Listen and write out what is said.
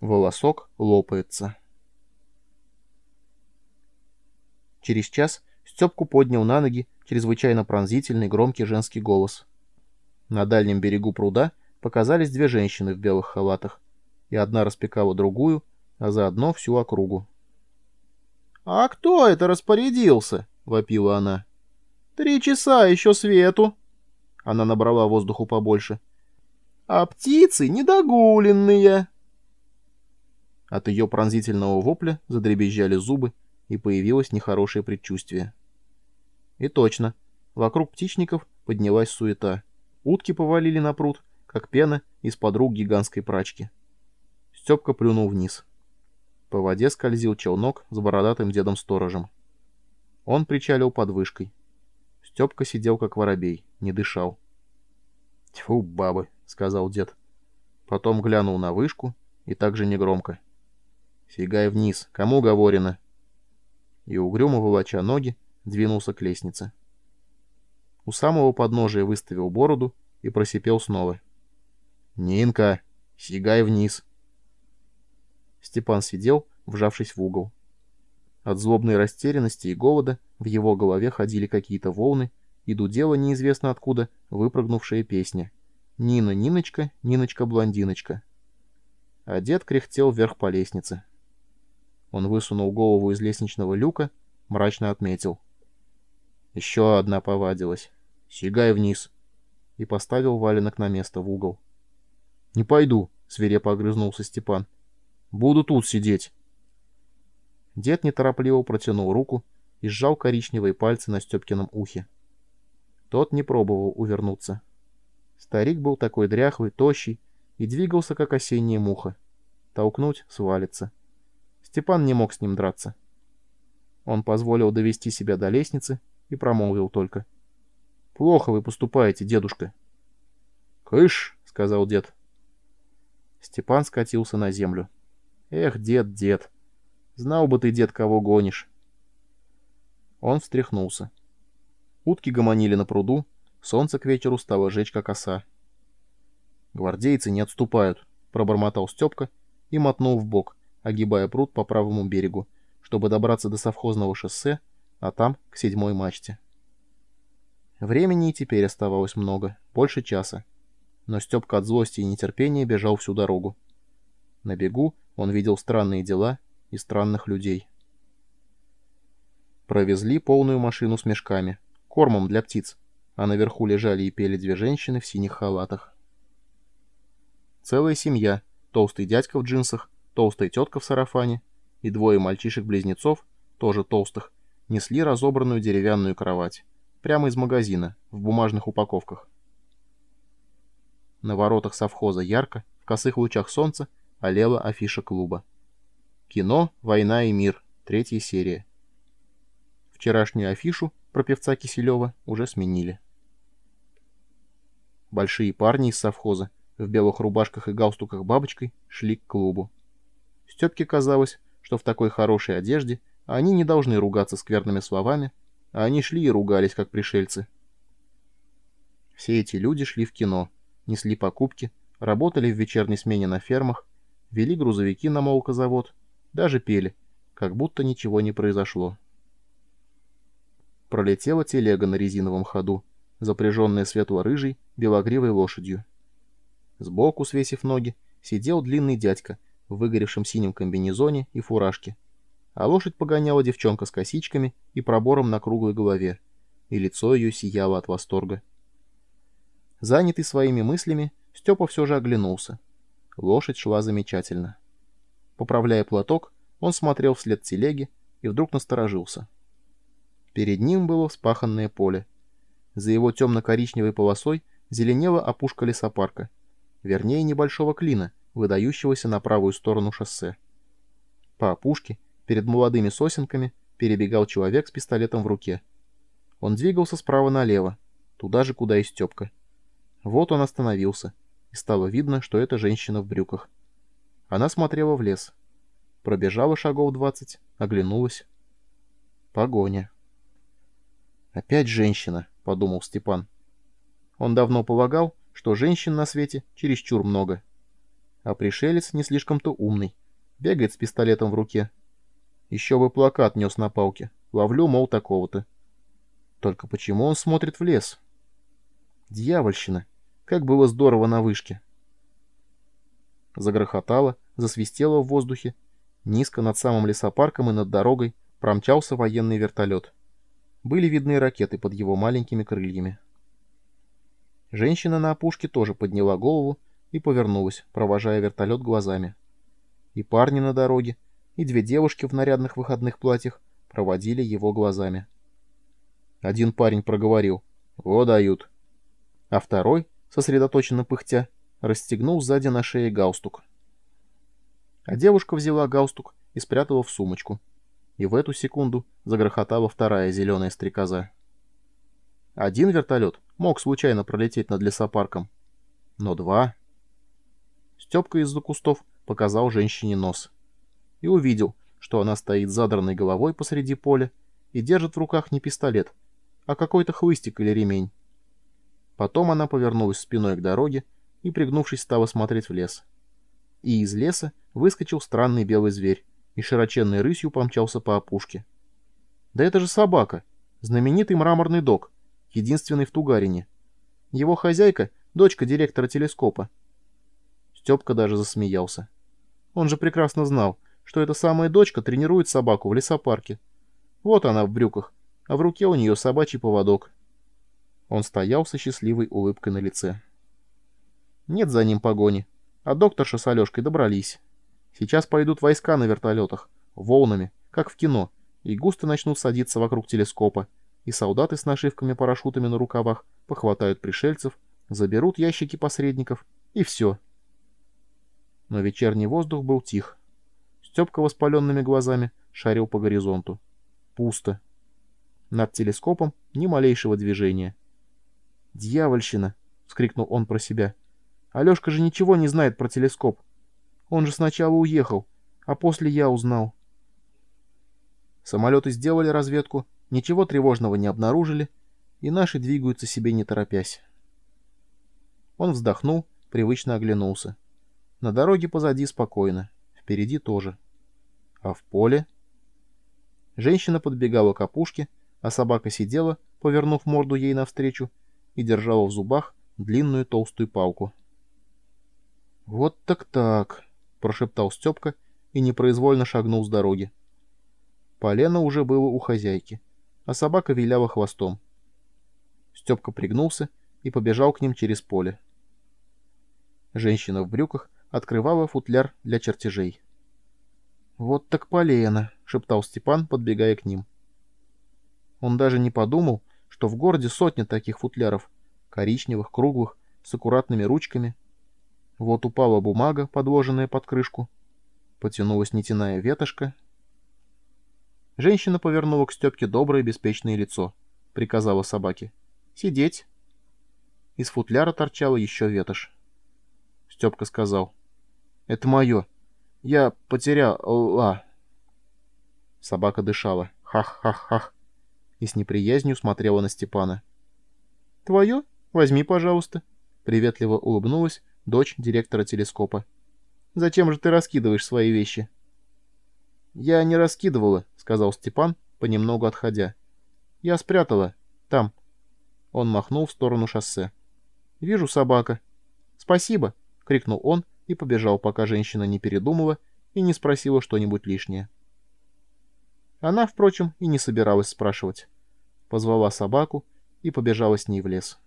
Волосок лопается. Через час Степку поднял на ноги чрезвычайно пронзительный громкий женский голос. На дальнем берегу пруда показались две женщины в белых халатах, и одна распекала другую, а заодно всю округу. «А кто это распорядился?» — вопила она. «Три часа еще свету!» Она набрала воздуху побольше. «А птицы недогуленные!» От ее пронзительного вопля задребезжали зубы, и появилось нехорошее предчувствие. И точно, вокруг птичников поднялась суета. Утки повалили на пруд, как пена из-под рук гигантской прачки. Степка плюнул вниз. По воде скользил челнок с бородатым дедом-сторожем. Он причалил под вышкой. Степка сидел как воробей, не дышал. «Тьфу, бабы!» — сказал дед. Потом глянул на вышку и также негромко. «Сигай вниз, кому говорено?» И угрюмо волоча ноги, двинулся к лестнице. У самого подножия выставил бороду и просипел снова. «Нинка, сигай вниз!» Степан сидел, вжавшись в угол. От злобной растерянности и голода в его голове ходили какие-то волны, и дудела неизвестно откуда выпрыгнувшая песня. «Нина, Ниночка, Ниночка-блондиночка». А дед кряхтел вверх по лестнице. Он высунул голову из лестничного люка, мрачно отметил. Еще одна повадилась. «Сигай вниз!» И поставил валенок на место в угол. «Не пойду!» — свирепо огрызнулся Степан. Буду тут сидеть. Дед неторопливо протянул руку и сжал коричневые пальцы на Степкином ухе. Тот не пробовал увернуться. Старик был такой дряхлый, тощий и двигался, как осенняя муха. Толкнуть — свалится. Степан не мог с ним драться. Он позволил довести себя до лестницы и промолвил только. «Плохо вы поступаете, дедушка». «Кыш!» — сказал дед. Степан скатился на землю. Эх, дед, дед. Знал бы ты, дед, кого гонишь. Он встряхнулся. Утки гомонили на пруду, солнце к вечеру стало жечь, как оса. «Гвардейцы не отступают», — пробормотал Степка и мотнул в бок, огибая пруд по правому берегу, чтобы добраться до совхозного шоссе, а там — к седьмой мачте. Времени и теперь оставалось много, больше часа. Но Степка от злости и нетерпения бежал всю дорогу. На бегу он видел странные дела и странных людей. Провезли полную машину с мешками, кормом для птиц, а наверху лежали и пели две женщины в синих халатах. Целая семья, толстый дядька в джинсах, толстая тетка в сарафане и двое мальчишек-близнецов, тоже толстых, несли разобранную деревянную кровать, прямо из магазина, в бумажных упаковках. На воротах совхоза ярко, в косых лучах солнца, олела афиша клуба. Кино «Война и мир», третья серия. Вчерашнюю афишу про певца Киселева уже сменили. Большие парни из совхоза в белых рубашках и галстуках бабочкой шли к клубу. Степке казалось, что в такой хорошей одежде они не должны ругаться скверными словами, а они шли и ругались, как пришельцы. Все эти люди шли в кино, несли покупки, работали в вечерней смене на фермах, вели грузовики на молокозавод, даже пели, как будто ничего не произошло. Пролетела телега на резиновом ходу, запряженная светло-рыжей, белогривой лошадью. Сбоку, свесив ноги, сидел длинный дядька в выгоревшем синем комбинезоне и фуражке, а лошадь погоняла девчонка с косичками и пробором на круглой голове, и лицо ее сияло от восторга. Занятый своими мыслями, Степа все же оглянулся. Лошадь шла замечательно. Поправляя платок, он смотрел вслед телеги и вдруг насторожился. Перед ним было вспаханное поле. За его темно-коричневой полосой зеленела опушка лесопарка, вернее небольшого клина, выдающегося на правую сторону шоссе. По опушке, перед молодыми сосенками, перебегал человек с пистолетом в руке. Он двигался справа налево, туда же, куда и Степка. Вот он остановился — и стало видно, что это женщина в брюках. Она смотрела в лес. Пробежала шагов двадцать, оглянулась. Погоня. «Опять женщина», — подумал Степан. Он давно полагал, что женщин на свете чересчур много. А пришелец не слишком-то умный. Бегает с пистолетом в руке. Еще бы плакат нес на палке. Ловлю, мол, такого-то. Только почему он смотрит в лес? Дьявольщина! Как было здорово на вышке! Загрохотало, засвистело в воздухе. Низко над самым лесопарком и над дорогой промчался военный вертолет. Были видны ракеты под его маленькими крыльями. Женщина на опушке тоже подняла голову и повернулась, провожая вертолет глазами. И парни на дороге, и две девушки в нарядных выходных платьях проводили его глазами. Один парень проговорил «О, дают!» А второй, сосредоточенно пыхтя, расстегнул сзади на шее галстук. А девушка взяла галстук и спрятала в сумочку. И в эту секунду загрохотала вторая зеленая стрекоза. Один вертолет мог случайно пролететь над лесопарком, но два... Степка из-за кустов показал женщине нос и увидел, что она стоит задранной головой посреди поля и держит в руках не пистолет, а какой-то хлыстик или ремень. Потом она повернулась спиной к дороге и, пригнувшись, стала смотреть в лес. И из леса выскочил странный белый зверь и широченной рысью помчался по опушке. Да это же собака, знаменитый мраморный док, единственный в Тугарине. Его хозяйка — дочка директора телескопа. Степка даже засмеялся. Он же прекрасно знал, что эта самая дочка тренирует собаку в лесопарке. Вот она в брюках, а в руке у нее собачий поводок. Он стоял со счастливой улыбкой на лице. Нет за ним погони, а докторша с Алешкой добрались. Сейчас пойдут войска на вертолетах, волнами, как в кино, и густо начнут садиться вокруг телескопа, и солдаты с нашивками-парашютами на рукавах похватают пришельцев, заберут ящики посредников, и все. Но вечерний воздух был тих. Степка воспаленными глазами шарил по горизонту. Пусто. Над телескопом ни малейшего движения. «Дьявольщина!» — вскрикнул он про себя. «Алешка же ничего не знает про телескоп. Он же сначала уехал, а после я узнал». Самолеты сделали разведку, ничего тревожного не обнаружили, и наши двигаются себе не торопясь. Он вздохнул, привычно оглянулся. На дороге позади спокойно, впереди тоже. А в поле... Женщина подбегала к опушке, а собака сидела, повернув морду ей навстречу, и держала в зубах длинную толстую палку. «Вот так-так», — прошептал Степка и непроизвольно шагнул с дороги. Полено уже было у хозяйки, а собака виляла хвостом. Степка пригнулся и побежал к ним через поле. Женщина в брюках открывала футляр для чертежей. «Вот так полено», — шептал Степан, подбегая к ним. Он даже не подумал, что в городе сотня таких футляров, коричневых, круглых, с аккуратными ручками. Вот упала бумага, подложенная под крышку. Потянулась нетяная ветошка. Женщина повернула к Степке доброе беспечное лицо. Приказала собаке. «Сидеть!» Из футляра торчала еще ветошь. Степка сказал. «Это мое. Я потеряла...» Собака дышала. Хах-хах-хах и с неприязнью смотрела на Степана. «Твое? Возьми, пожалуйста», — приветливо улыбнулась дочь директора телескопа. «Зачем же ты раскидываешь свои вещи?» «Я не раскидывала», — сказал Степан, понемногу отходя. «Я спрятала. Там». Он махнул в сторону шоссе. «Вижу собака». «Спасибо», — крикнул он и побежал, пока женщина не передумала и не спросила что-нибудь лишнее. Она, впрочем, и не собиралась спрашивать. Позвала собаку и побежала с ней в лес.